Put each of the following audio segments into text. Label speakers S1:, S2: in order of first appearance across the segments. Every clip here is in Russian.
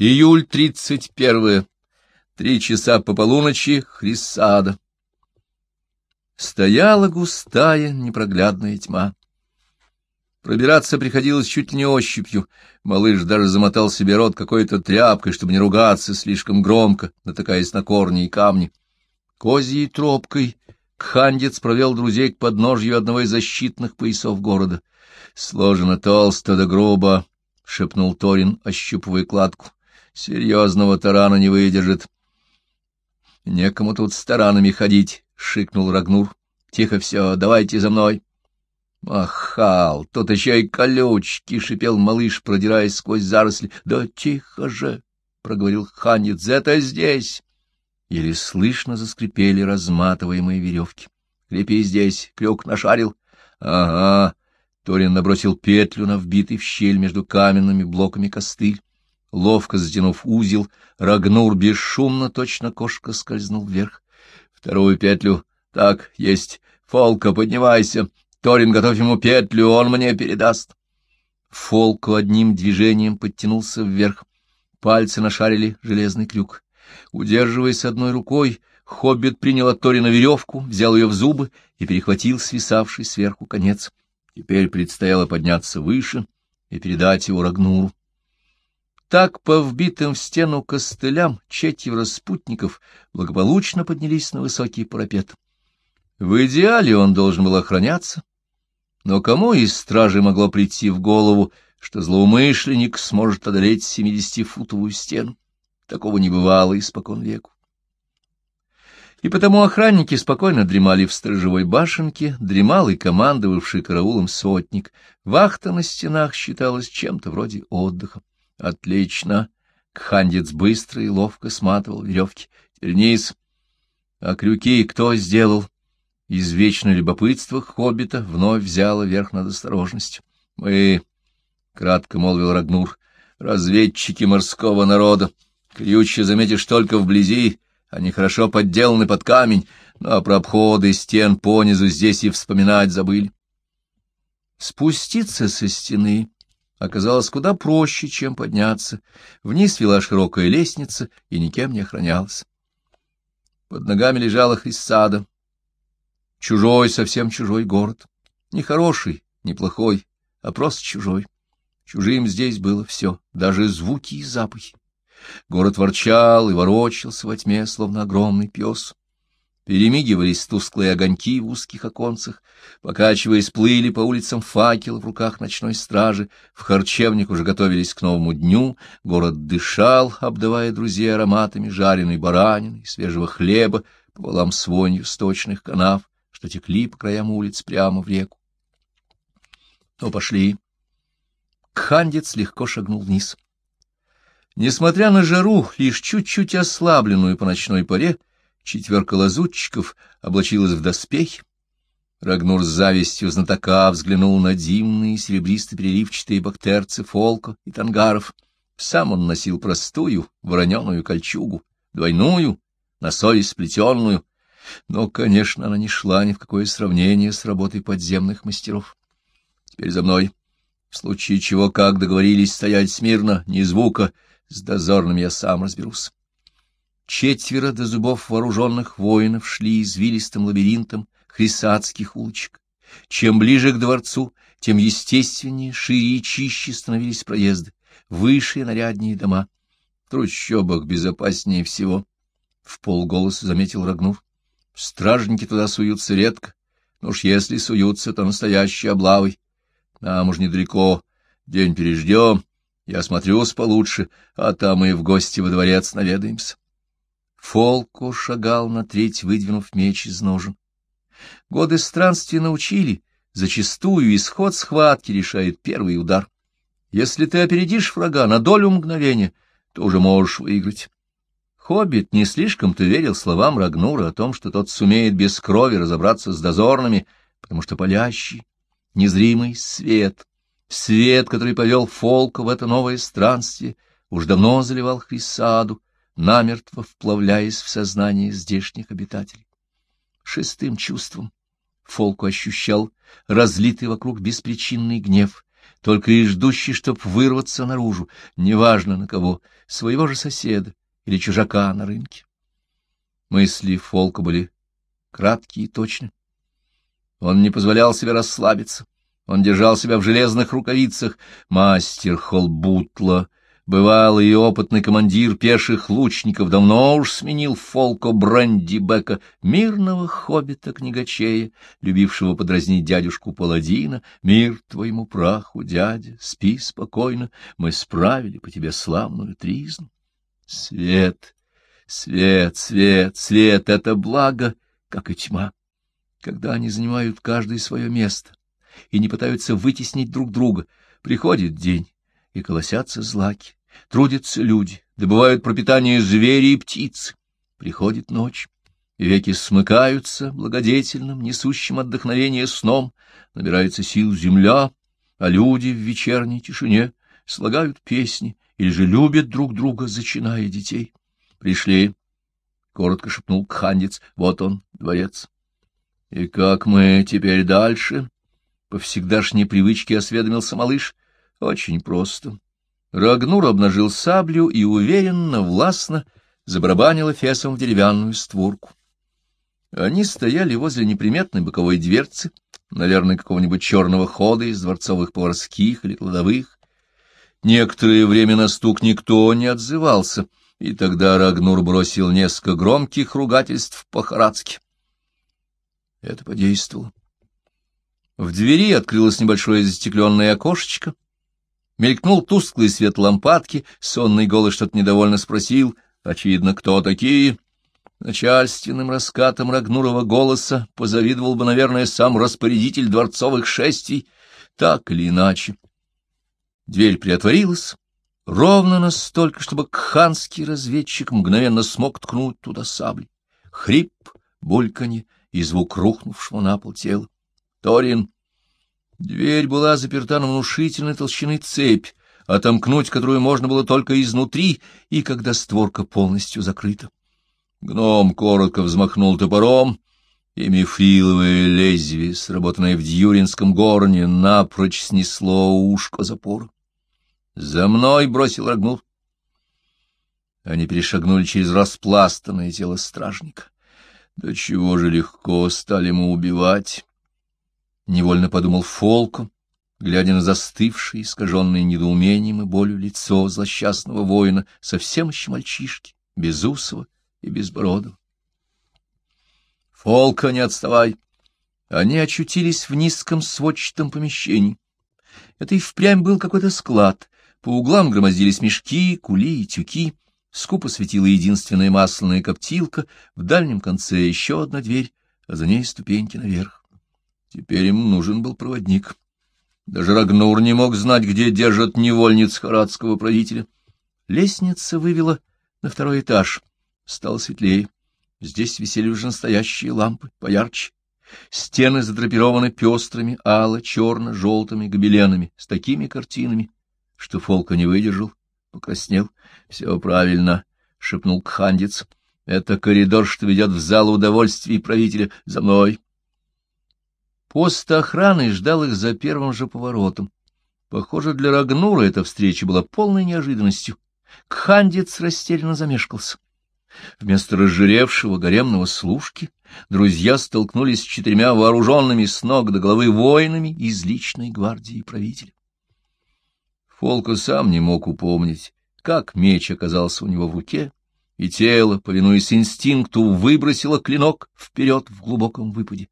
S1: Июль тридцать первое. Три часа по полуночи. Хрисада. Стояла густая непроглядная тьма. Пробираться приходилось чуть не ощупью. Малыш даже замотал себе рот какой-то тряпкой, чтобы не ругаться слишком громко, натыкаясь на корни и камни. Козьей тропкой Кхандец провел друзей к подножью одного из защитных поясов города. Сложено толсто да грубо, — шепнул Торин, ощупывая кладку. Серьезного тарана не выдержит. — Некому тут с таранами ходить, — шикнул Рагнур. — Тихо все, давайте за мной. — Махал, тут еще и колючки, — шипел малыш, продираясь сквозь заросли. — Да тихо же, — проговорил ханец, — это здесь. Еле слышно заскрипели разматываемые веревки. — Крепи здесь, крюк нашарил. — Ага. Торин набросил петлю на вбитый в щель между каменными блоками костыль. Ловко затянув узел, Рагнур бесшумно, точно кошка, скользнул вверх. Вторую петлю. Так, есть. Фолка, поднимайся. Торин, готовь ему петлю, он мне передаст. Фолку одним движением подтянулся вверх. Пальцы нашарили железный крюк. Удерживаясь одной рукой, хоббит принял от Торина веревку, взял ее в зубы и перехватил свисавший сверху конец. Теперь предстояло подняться выше и передать его Рагнуру. Так по вбитым в стену костылям четверо спутников благополучно поднялись на высокий парапет. В идеале он должен был охраняться, но кому из стражи могло прийти в голову, что злоумышленник сможет одолеть семидесятифутовую стену? Такого не бывало испокон веку. И потому охранники спокойно дремали в сторожевой башенке, дремал и командовавший караулом сотник. Вахта на стенах считалась чем-то вроде отдыха. Отлично. Кхандец быстро и ловко сматывал веревки. Теперь вниз. А крюки кто сделал? Извечное любопытство хоббита вновь взяло верх над осторожностью. Мы, — кратко молвил Рагнур, — разведчики морского народа. Крючья заметишь только вблизи, они хорошо подделаны под камень, но про обходы стен понизу здесь и вспоминать забыли. Спуститься со стены оказалось куда проще, чем подняться. Вниз вела широкая лестница и никем не охранялась. Под ногами лежала Хриссада. Чужой, совсем чужой город. Не хороший, не плохой, а просто чужой. Чужим здесь было все, даже звуки и запахи. Город ворчал и ворочался во тьме, словно огромный пес. Перемигивались тусклые огоньки в узких оконцах, покачиваясь, плыли по улицам факел в руках ночной стражи, в харчевник уже готовились к новому дню, город дышал, обдавая друзей ароматами жареной баранины свежего хлеба, пополам с вонью сточных канав, что текли по краям улиц прямо в реку. Ну, пошли. Кхандец легко шагнул вниз. Несмотря на жару, лишь чуть-чуть ослабленную по ночной поре, четверка лазутчиков облачилась в доспехи. Рагнур с завистью знатока взглянул на димные серебристо-переливчатые бактерцы фолка и тангаров. Сам он носил простую вороненую кольчугу, двойную, на совесть сплетенную, но, конечно, она не шла ни в какое сравнение с работой подземных мастеров. Теперь за мной. В случае чего, как договорились стоять смирно, ни звука, с дозорными я сам разберусь. Четверо до зубов вооруженных воинов шли извилистым лабиринтом хрисатских улочек. Чем ближе к дворцу, тем естественнее, шире и чище становились проезды, выше и наряднее дома. В трущобах безопаснее всего, — в полголоса заметил Рагнур. Стражники туда суются редко, но уж если суются, то настоящей облавой. Нам уж недалеко, день переждем, я осмотрюсь получше, а там и в гости во дворец наведаемся. Фолко шагал на треть, выдвинув меч из ножен. Годы странствия научили, зачастую исход схватки решает первый удар. Если ты опередишь врага на долю мгновения, то уже можешь выиграть. Хоббит не слишком-то верил словам Рагнура о том, что тот сумеет без крови разобраться с дозорными, потому что палящий, незримый свет, свет, который повел Фолка в это новое странствие, уж давно заливал Хрисаду, намертво вплавляясь в сознание здешних обитателей. Шестым чувством Фолку ощущал разлитый вокруг беспричинный гнев, только и ждущий, чтоб вырваться наружу, неважно на кого, своего же соседа или чужака на рынке. Мысли Фолка были краткие и точны. Он не позволял себе расслабиться. Он держал себя в железных рукавицах. Мастер Холбутла Бывалый и опытный командир пеших лучников давно уж сменил Фолко Брандибека, мирного хоббита-книгачея, любившего подразнить дядюшку Паладина. «Мир твоему праху, дядя, спи спокойно, мы справили по тебе славную тризну». Свет, свет, свет, свет — это благо, как и тьма, когда они занимают каждое свое место и не пытаются вытеснить друг друга. Приходит день, и колосятся злаки Трудятся люди, добывают пропитание звери и птицы. Приходит ночь, веки смыкаются благодетельным, несущим отдохновение сном, набирается сил земля, а люди в вечерней тишине слагают песни или же любят друг друга, зачиная детей. Пришли, — коротко шепнул Кхандец, — вот он, дворец. — И как мы теперь дальше? По всегдашней привычке осведомился малыш. — Очень просто. Рагнур обнажил саблю и уверенно, властно забарабанил эфесом в деревянную створку. Они стояли возле неприметной боковой дверцы, наверное, какого-нибудь черного хода из дворцовых поварских или кладовых. Некоторое время на стук никто не отзывался, и тогда Рагнур бросил несколько громких ругательств по-харадски. Это подействовало. В двери открылось небольшое застекленное окошечко — Мелькнул тусклый свет лампадки, сонный голос что-то недовольно спросил. Очевидно, кто такие? Начальственным раскатом Рагнурова голоса позавидовал бы, наверное, сам распорядитель дворцовых шествий. Так или иначе. Дверь приотворилась, ровно настолько, чтобы кханский разведчик мгновенно смог ткнуть туда саблей. Хрип, бульканье и звук рухнувшего на пол тела. Торин Дверь была заперта на внушительной толщины цепь, отомкнуть которую можно было только изнутри, и когда створка полностью закрыта. Гном коротко взмахнул топором, и мифриловое лезвие, сработанное в Дьюринском горне, напрочь снесло ушко запора. «За мной!» — бросил Рагнул. Они перешагнули через распластанное тело стражника. Да чего же легко стали мы убивать. Невольно подумал Фолку, глядя на застывшее, искаженное недоумением и болью лицо злосчастного воина, совсем еще мальчишки, безусого и безбородого. «Фолка, не отставай!» Они очутились в низком сводчатом помещении. Это и впрямь был какой-то склад. По углам громоздились мешки, кули и тюки. Скупо светила единственная масляная коптилка, в дальнем конце еще одна дверь, а за ней ступеньки наверх. Теперь им нужен был проводник. Даже Рагнур не мог знать, где держат невольниц харадского правителя. Лестница вывела на второй этаж. Стало светлее. Здесь висели уже настоящие лампы, поярче. Стены задрапированы пестрыми, ало-черно-желтыми гобеленами, с такими картинами, что Фолка не выдержал, покраснел. — Все правильно, — шепнул Кхандец. — Это коридор, что ведет в зал удовольствий правителя. За мной. Пост охраны ждал их за первым же поворотом. Похоже, для Рагнура эта встреча была полной неожиданностью. Кхандец растерянно замешкался. Вместо разжиревшего гаремного служки друзья столкнулись с четырьмя вооруженными с ног до головы воинами из личной гвардии правителя. Фолка сам не мог упомнить, как меч оказался у него в руке, и тело, повинуясь инстинкту, выбросило клинок вперед в глубоком выпаде.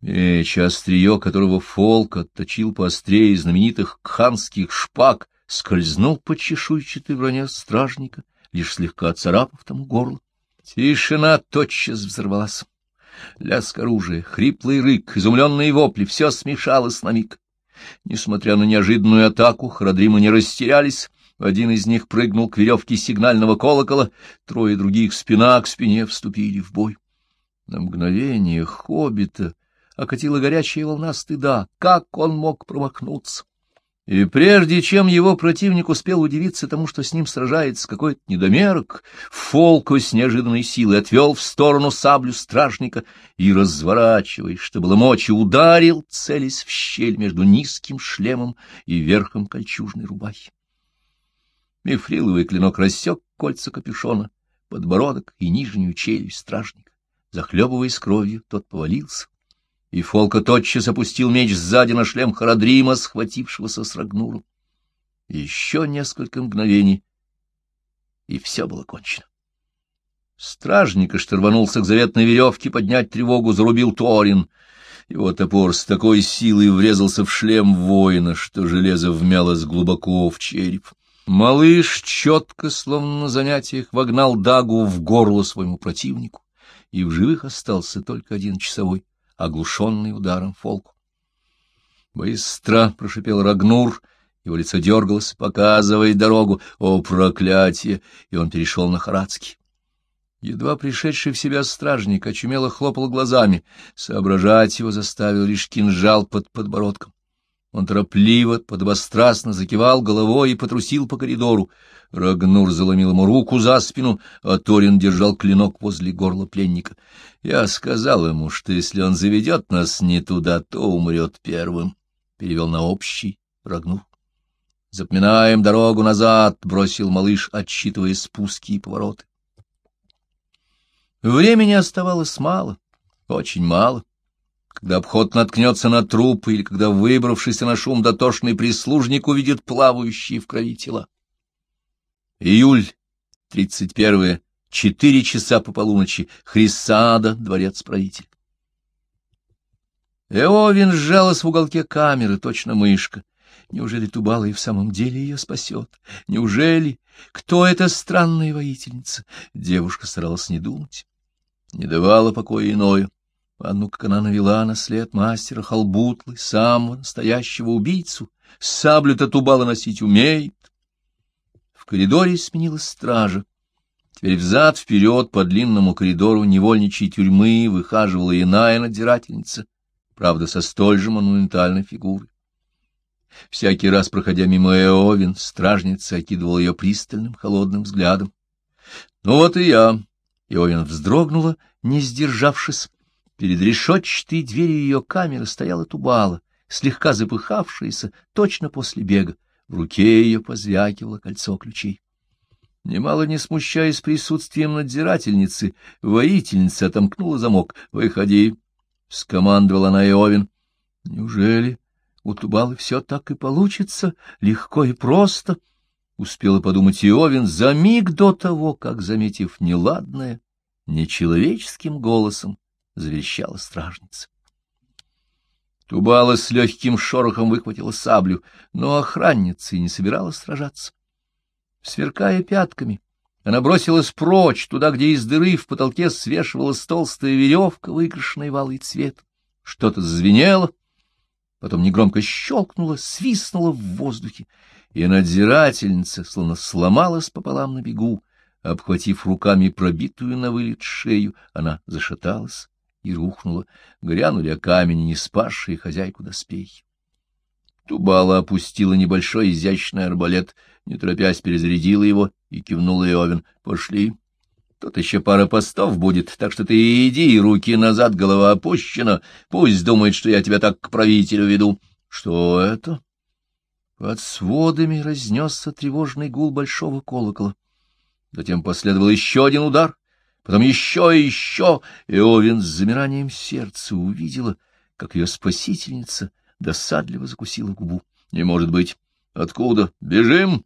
S1: Меч, острие которого Фолк отточил поострее знаменитых кханских шпаг, скользнул по чешуйчатой броне стражника, лишь слегка царапав тому горло. Тишина тотчас взорвалась. Лязг оружия, хриплый рык, изумленные вопли — все смешалось на миг. Несмотря на неожиданную атаку, храдримы не растерялись. Один из них прыгнул к веревке сигнального колокола, трое других спина к спине вступили в бой. На мгновение хоббита окатила горячая волна стыда. Как он мог промахнуться? И прежде чем его противник успел удивиться тому, что с ним сражается какой-то недомерок, Фолко с неожиданной силой отвел в сторону саблю стражника и, разворачиваясь, что было мочи, ударил, целясь в щель между низким шлемом и верхом кольчужной рубахи. Мифриловый клинок рассек кольца капюшона, подбородок и нижнюю челюсть стражника. Захлебываясь кровью, тот повалился и Фолка тотчас опустил меч сзади на шлем Харадрима, схватившегося с Рагнуром. Еще несколько мгновений, и все было кончено. Стражника штырванулся к заветной веревке поднять тревогу, зарубил Торин. Его топор с такой силой врезался в шлем воина, что железо вмялось глубоко в череп. Малыш четко, словно на занятиях, вогнал дагу в горло своему противнику, и в живых остался только один часовой оглушенный ударом фолку. «Быстро!» — прошипел Рагнур, его лицо дергалось, показывая дорогу. «О, проклятие!» И он перешел на Харадский. Едва пришедший в себя стражник очумело хлопал глазами. Соображать его заставил лишь кинжал под подбородком. Он торопливо, подобострастно закивал головой и потрусил по коридору. Рагнур заломил ему руку за спину, а Торин держал клинок возле горла пленника. Я сказал ему, что если он заведет нас не туда, то умрет первым. Перевел на общий Рагнур. «Запоминаем дорогу назад», — бросил малыш, отсчитывая спуски и повороты. Времени оставалось мало, очень мало когда обход наткнется на труп или когда выбравшийся на шум дотошный прислужник увидит плавающие в крови тела. Июль, 31 четыре часа по полуночи, Хрисада, дворец правитель. Эовин сжалась в уголке камеры, точно мышка. Неужели Тубала и в самом деле ее спасет? Неужели? Кто эта странная воительница? Девушка старалась не думать. Не давала покоя иное. А ну, как она навела на след мастера Халбутлы, самого настоящего убийцу, саблю-то Тубала носить умеет. В коридоре сменилась стража. Теперь взад-вперед по длинному коридору невольничьей тюрьмы выхаживала иная надзирательница, правда, со столь же монументальной фигурой. Всякий раз, проходя мимо Эовин, стражница окидывала ее пристальным холодным взглядом. Ну вот и я. Эовин вздрогнула, не сдержавшись, Перед решетчатой дверью ее камеры стояла Тубала, слегка запыхавшаяся, точно после бега. В руке ее позвякивало кольцо ключей. Немало не смущаясь присутствием надзирательницы, воительница отомкнула замок. — Выходи, — скомандовала она Иовин. — Неужели у Тубалы все так и получится, легко и просто? — успела подумать Иовин за миг до того, как, заметив неладное, нечеловеческим голосом, завещала стражница. Тубала с легким шорохом выхватила саблю, но охранница и не собиралась сражаться. Сверкая пятками, она бросилась прочь, туда, где из дыры в потолке свешивалась толстая веревка, выкрашенная в алый цвет. Что-то зазвенело, потом негромко щелкнуло, свистнуло в воздухе, и надзирательница словно сломалась пополам на бегу, обхватив руками пробитую на вылет шею, она зашаталась и рухнула. Грянули о камень не спасшие хозяйку доспехи. Тубала опустила небольшой изящный арбалет, не торопясь перезарядила его и кивнула Иовин. — Пошли. Тут еще пара постов будет, так что ты иди, руки назад, голова опущена. Пусть думает, что я тебя так к правителю веду. — Что это? Под сводами разнесся тревожный гул большого колокола. Затем последовал еще один удар — потом еще и еще, и Овен с замиранием сердца увидела, как ее спасительница досадливо закусила губу. Не может быть. Откуда? Бежим!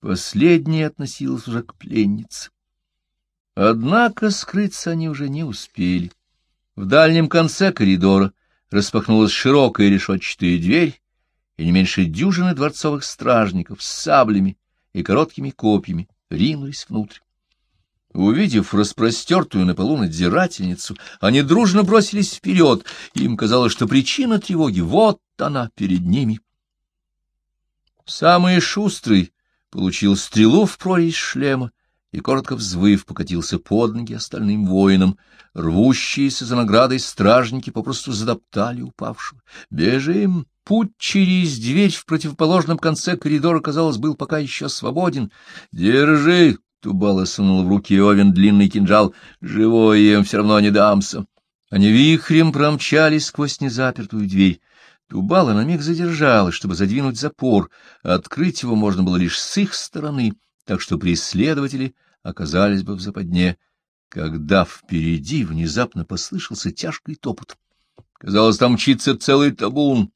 S1: Последняя относилась уже к пленнице. Однако скрыться они уже не успели. В дальнем конце коридора распахнулась широкая решетчатая дверь, и не меньше дюжины дворцовых стражников с саблями и короткими копьями ринулись внутрь. Увидев распростертую на полу надзирательницу, они дружно бросились вперед, им казалось, что причина тревоги — вот она перед ними. Самый шустрый получил стрелу в прорезь шлема и, коротко взвыв, покатился под ноги остальным воинам. Рвущиеся за наградой стражники попросту задоптали упавшего. «Бежим!» Путь через дверь в противоположном конце коридора, казалось, был пока еще свободен. «Держи!» — Тубала сунул в руки Овен длинный кинжал. «Живой им все равно не дамся». Они вихрем промчались сквозь незапертую дверь. Тубала на миг задержалась, чтобы задвинуть запор. Открыть его можно было лишь с их стороны, так что преследователи оказались бы в западне, когда впереди внезапно послышался тяжкий топот. Казалось, там мчится целый табун.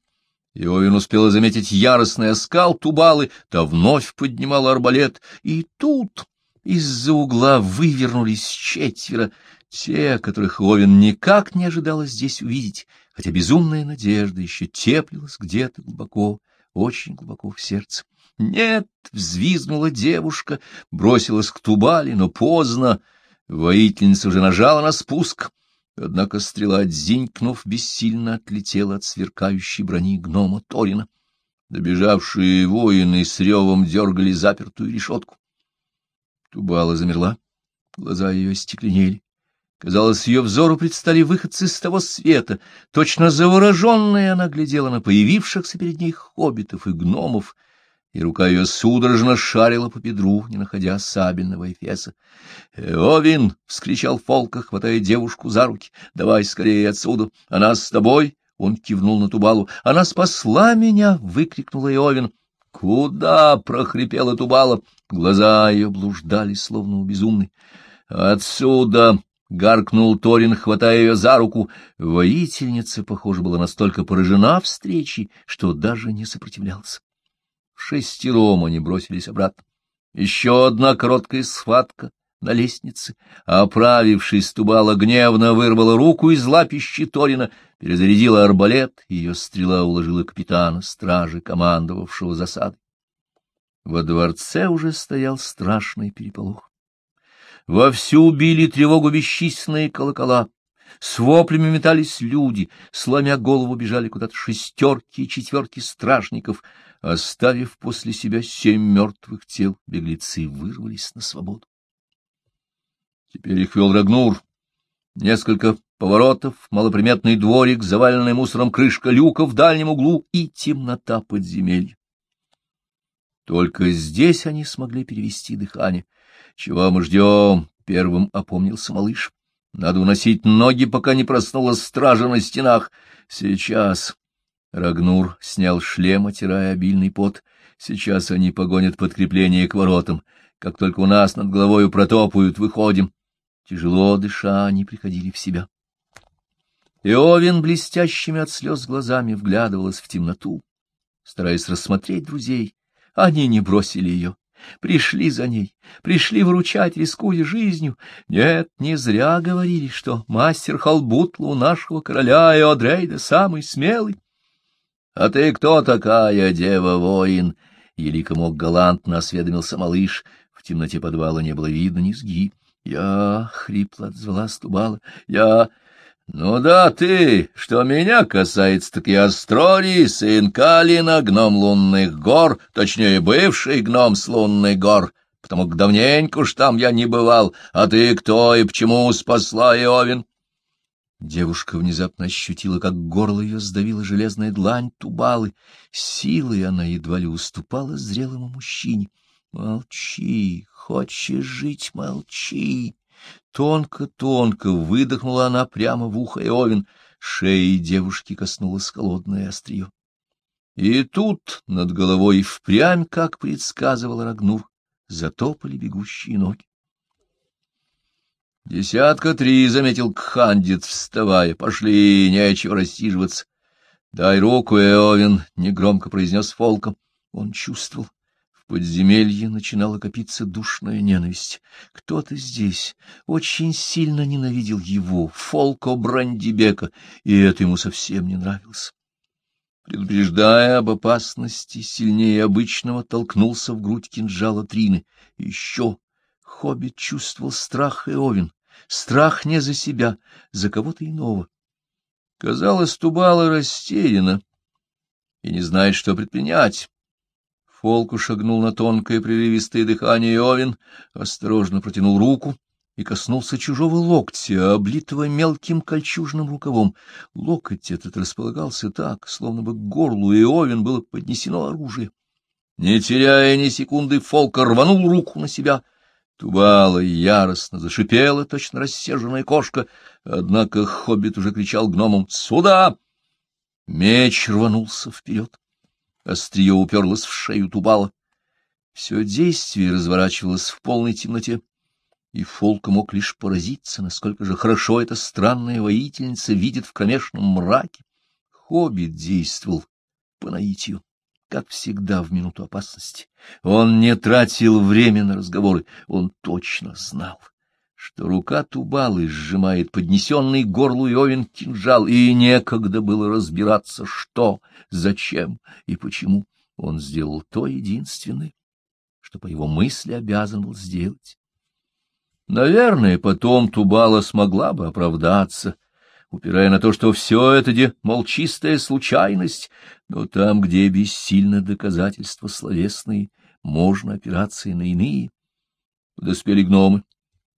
S1: Иовин успела заметить яростный оскал Тубалы, та вновь поднимала арбалет, и тут из-за угла вывернулись четверо, те, которых Овен никак не ожидала здесь увидеть, хотя безумная надежда еще теплилась где-то глубоко, очень глубоко в сердце. «Нет!» — взвизгнула девушка, бросилась к Тубали, но поздно. Воительница уже нажала на спуск, однако стрела, дзинькнув, бессильно отлетела от сверкающей брони гнома Торина. Добежавшие воины с ревом дергали запертую решетку. Тубала замерла, глаза ее стекленели. Казалось, ее взору предстали выходцы с того света. Точно завороженная она глядела на появившихся перед ней хоббитов и гномов, и рука ее судорожно шарила по бедру, не находя сабельного эфеса. «Эовин!» — вскричал Фолка, хватая девушку за руки. «Давай скорее отсюда! Она с тобой!» — он кивнул на Тубалу. «Она спасла меня!» — выкрикнула Эовин. «Куда?» — прохрипела Тубала. Глаза ее блуждали, словно у безумной. «Отсюда!» — гаркнул Торин, хватая ее за руку. Воительница, похоже, была настолько поражена встречей, что даже не сопротивлялась. Шестером они бросились обратно. Еще одна короткая схватка на лестнице. Оправившись, Тубала гневно вырвала руку из лапищи Торина, перезарядила арбалет, ее стрела уложила капитана стражи, командовавшего засадой. Во дворце уже стоял страшный переполох. Вовсю били тревогу бесчисленные колокола. С воплями метались люди, сломя голову бежали куда-то шестерки и четверки стражников. Оставив после себя семь мертвых тел, беглецы вырвались на свободу. Теперь их вел Рагнур. Несколько поворотов, малоприметный дворик, заваленный мусором крышка люка в дальнем углу и темнота подземелья. Только здесь они смогли перевести дыхание. — Чего мы ждем? — первым опомнился малыш. — Надо уносить ноги, пока не проснулась стража на стенах. Сейчас. Рагнур снял шлем, отирая обильный пот. Сейчас они погонят подкрепление к воротам. Как только у нас над головою протопают, выходим. Тяжело дыша, они приходили в себя. Иовин блестящими от слез глазами вглядывалась в темноту, стараясь рассмотреть друзей. Они не бросили ее. Пришли за ней, пришли выручать, рискуя жизнью. Нет, не зря говорили, что мастер Халбутла у нашего короля Эодрейда самый смелый. — А ты кто такая, дева-воин? — елико галантно осведомился малыш. В темноте подвала не было видно низги. — Я, — хрипло отзвалась Тубала, — я... Ну да ты, что меня касается, так я Астрорий, сын Калина, гном лунных гор, точнее, бывший гном с лунных гор, потому как давненько уж там я не бывал, а ты кто и почему спасла Иовин? Девушка внезапно ощутила, как горло ее сдавила железная длань тубалы. Силой она едва ли уступала зрелому мужчине. Молчи, хочешь жить, молчи. Тонко-тонко выдохнула она прямо в ухо Эовин. Шеи девушки коснулось холодное острие. И тут над головой впрямь, как предсказывал Рагнур, затопали бегущие ноги. Десятка три, — заметил Кхандит, вставая. — Пошли, нечего рассиживаться. — Дай руку, Эовин, — негромко произнес Фолком. Он чувствовал, в подземелье начинала копиться душная ненависть. Кто-то здесь очень сильно ненавидел его, Фолко Брандибека, и это ему совсем не нравилось. Предупреждая об опасности, сильнее обычного толкнулся в грудь кинжала Трины. Еще хоббит чувствовал страх Эовин, страх не за себя, за кого-то иного. Казалось, Тубала растеряна и не знает, что предпринять. Фолку шагнул на тонкое прерывистое дыхание Овен, осторожно протянул руку, и коснулся чужого локтя, облитого мелким кольчужным рукавом. Локоть этот располагался так, словно бы к горлу Иовин было поднесено оружие. Не теряя ни секунды, Фолка рванул руку на себя. Тубала яростно зашипела, точно рассерженная кошка, однако хоббит уже кричал гномом «Сюда!». Меч рванулся вперед. Острие уперлось в шею Тубала. Все действие разворачивалось в полной темноте и Фолка мог лишь поразиться, насколько же хорошо эта странная воительница видит в кромешном мраке. Хоббит действовал по наитию, как всегда в минуту опасности. Он не тратил время на разговоры, он точно знал, что рука Тубалы сжимает поднесенный горлу Иовин кинжал, и некогда было разбираться, что, зачем и почему. Он сделал то единственное, что по его мысли обязан был сделать. Наверное, потом Тубала смогла бы оправдаться, упирая на то, что все это, де, мол, чистая случайность, но там, где бессильно доказательства словесные, можно опираться и на иные. Подоспели гномы,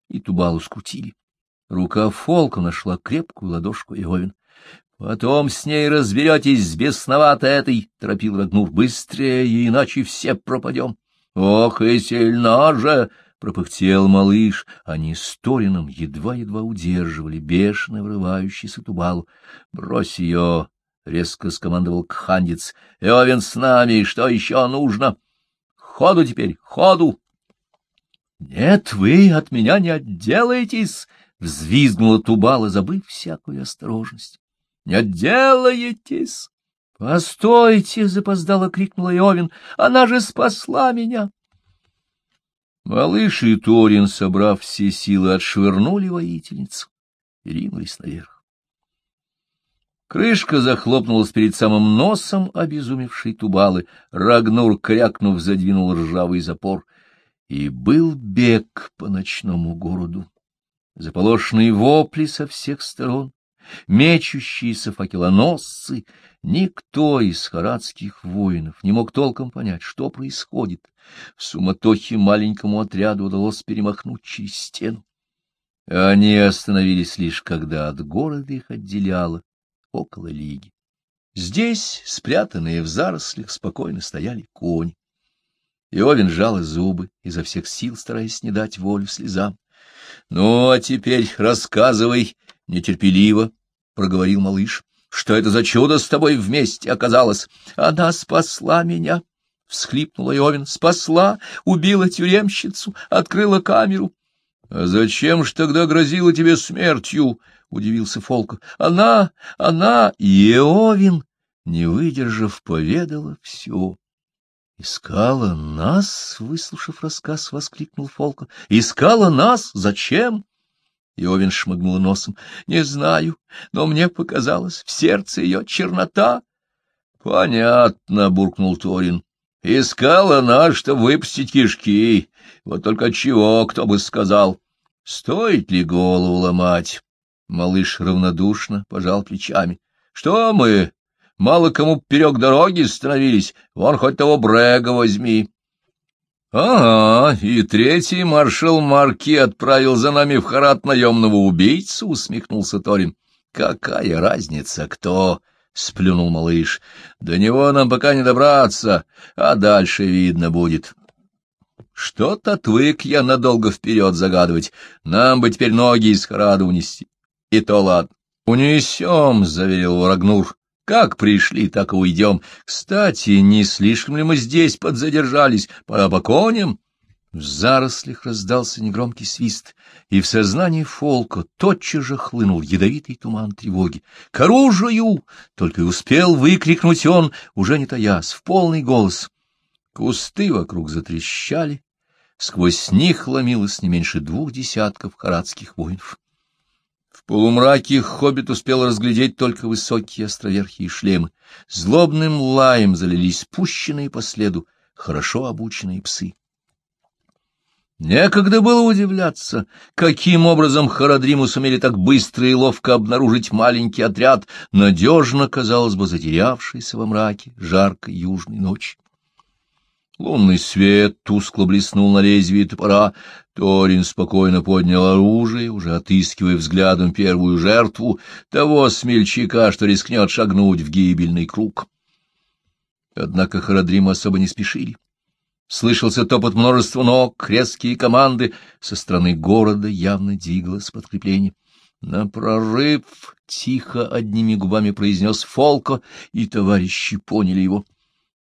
S1: и Тубалу скрутили. Рука Фолка нашла крепкую ладошку Иовин. — Потом с ней разберетесь с бесноватой этой, — торопил Рагнур, — быстрее, иначе все пропадем. — Ох, и сильно же! пропыхтел малыш, они с Торином едва-едва удерживали бешено врывающийся тубалу. — Брось ее! — резко скомандовал кхандец. — Эовен с нами, что еще нужно? — Ходу теперь, ходу! — Нет, вы от меня не отделаетесь! — взвизгнула Тубала, забыв всякую осторожность. — Не отделаетесь! — Постойте! — запоздало крикнула Иовин. — Она же спасла меня! Малыш и Торин, собрав все силы, отшвырнули воительницу и ринулись наверх. Крышка захлопнулась перед самым носом обезумевшей тубалы. Рагнур, крякнув, задвинул ржавый запор. И был бег по ночному городу. Заполошенные вопли со всех сторон, мечущиеся факелоносцы, никто из харадских воинов не мог толком понять, что происходит. В суматохе маленькому отряду удалось перемахнуть через стену. Они остановились лишь, когда от города их отделяло около лиги. Здесь, спрятанные в зарослях, спокойно стояли кони. Иовин жал зубы, изо всех сил стараясь не дать волю слезам. — Ну, а теперь рассказывай, — нетерпеливо проговорил малыш. — Что это за чудо с тобой вместе оказалось? Она спасла меня, — всхлипнула Иовин. — Спасла, убила тюремщицу, открыла камеру. — А зачем ж тогда грозила тебе смертью? — удивился Фолка. — Она, она, Иовин, не выдержав, поведала все. — Искала нас? — выслушав рассказ, воскликнул Фолка. — Искала нас? Зачем? Иовин шмыгнул носом. — Не знаю, но мне показалось, в сердце ее чернота. — Понятно, — буркнул Торин. — Искала нас, чтобы выпустить кишки. Вот только чего, кто бы сказал. Стоит ли голову ломать? Малыш равнодушно пожал плечами. — Что мы? Мало кому поперек дороги становились. Вон хоть того Брега возьми. Ага, и третий маршал Марки отправил за нами в Харат наемного убийцу, — усмехнулся Торин. — Какая разница, кто? — сплюнул малыш. — До него нам пока не добраться, а дальше видно будет. Что-то отвык я надолго вперед загадывать. Нам бы теперь ноги из Харада унести. И то ладно. — Унесем, — заверил Рагнур. Как пришли, так и уйдем. Кстати, не слишком ли мы здесь подзадержались? Пора по коням. В зарослях раздался негромкий свист, и в сознании Фолка тотчас же хлынул ядовитый туман тревоги. «К оружию!» — только и успел выкрикнуть он, уже не таясь, в полный голос. Кусты вокруг затрещали, сквозь них ломилось не меньше двух десятков харадских воинов. В полумраке хоббит успел разглядеть только высокие островерхие шлемы. Злобным лаем залились пущенные по следу хорошо обученные псы. Некогда было удивляться, каким образом Харадриму сумели так быстро и ловко обнаружить маленький отряд, надежно, казалось бы, затерявшийся во мраке жаркой южной ночи. Лунный свет тускло блеснул на лезвии топора. Торин спокойно поднял оружие, уже отыскивая взглядом первую жертву, того смельчака, что рискнет шагнуть в гибельный круг. Однако Харадрим особо не спешили. Слышался топот множества ног, резкие команды. Со стороны города явно двигалось подкрепление. «На прорыв!» — тихо одними губами произнес Фолко, и товарищи поняли его.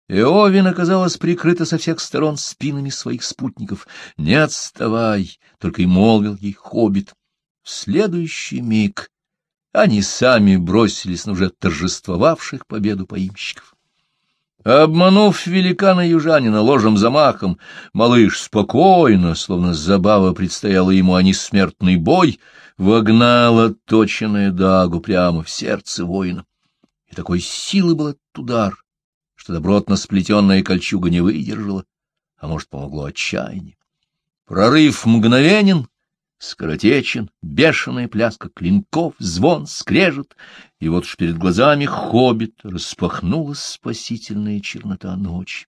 S1: Эовин оказалась прикрыта со всех сторон спинами своих спутников. «Не отставай!» — только и молвил ей хоббит. В следующий миг они сами бросились на уже торжествовавших победу поимщиков. Обманув великана-южанина ложем замахом, малыш спокойно, словно забава предстояла ему, а не смертный бой, вогнала точенную дагу прямо в сердце воина. И такой силы был этот удар, что добротно сплетенная кольчуга не выдержала, а может, помогло отчаяние. Прорыв мгновенен, скоротечен, бешеная пляска клинков, звон, скрежет, и вот уж перед глазами хоббит распахнулась спасительная чернота ночи.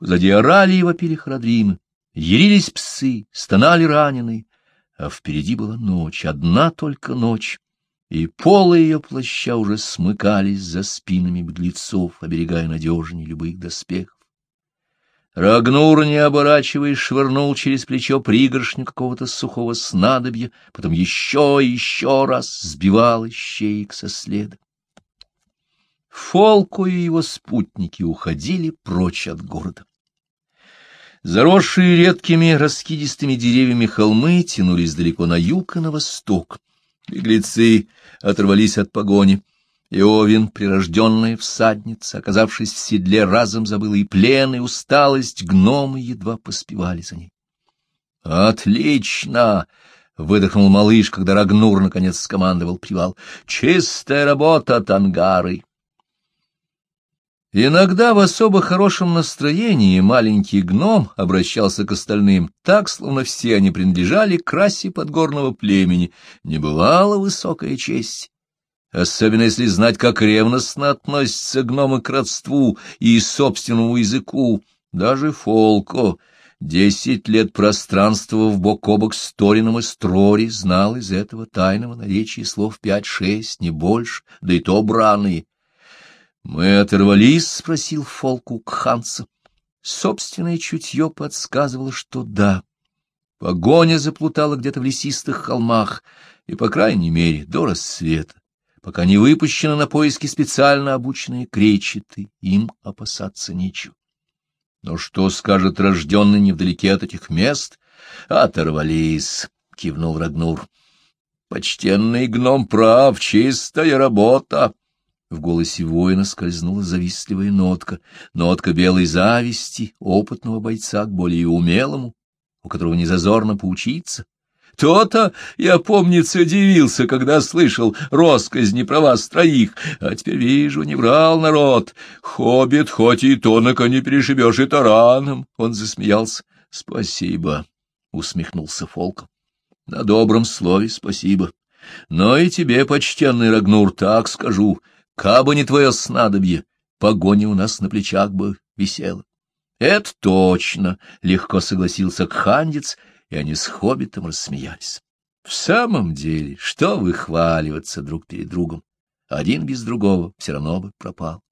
S1: Позади орали и вопили храдримы, ярились псы, стонали раненые, а впереди была ночь, одна только ночь, и полы ее плаща уже смыкались за спинами беглецов, оберегая надежнее любых доспехов. Рагнур, не оборачиваясь, швырнул через плечо пригоршню какого-то сухого снадобья, потом еще и еще раз сбивал ищеек со следа. Фолку и его спутники уходили прочь от города. Заросшие редкими раскидистыми деревьями холмы тянулись далеко на юг и на восток. Беглецы оторвались от погони. Иовин, прирожденная всадница, оказавшись в седле, разом забыла и плен, и усталость, гномы едва поспевали за ней. «Отлично!» — выдохнул малыш, когда Рагнур наконец скомандовал привал. «Чистая работа, тангары!» Иногда в особо хорошем настроении маленький гном обращался к остальным так, словно все они принадлежали к расе подгорного племени. Не бывала высокая честь. Особенно если знать, как ревностно относятся гномы к родству и собственному языку. Даже Фолко, десять лет пространства в бок о бок с Торином и Строри, знал из этого тайного наречия слов пять-шесть, не больше, да и то браные. «Мы оторвались?» — спросил Фолку Ханса. Собственное чутье подсказывало, что да. Погоня заплутала где-то в лесистых холмах, и, по крайней мере, до рассвета, пока не выпущены на поиски специально обученные кречеты, им опасаться нечего. Но что скажет рожденный невдалеке от этих мест? Оторвались, — кивнул Рагнур. Почтенный гном прав, чистая работа. В голосе воина скользнула завистливая нотка, нотка белой зависти, опытного бойца к более умелому, у которого не зазорно поучиться. То-то я, помнится, дивился, когда слышал росказни про вас троих, а теперь вижу, не врал народ. Хоббит, хоть и тонко не перешибешь и тараном. Он засмеялся. — Спасибо, — усмехнулся Фолк. — На добром слове спасибо. Но и тебе, почтенный Рагнур, так скажу — Кабы не твое снадобье, погоня у нас на плечах бы висела. — Это точно, — легко согласился Кхандец, и они с хоббитом рассмеялись. В самом деле, что выхваливаться друг перед другом? Один без другого все равно бы пропал.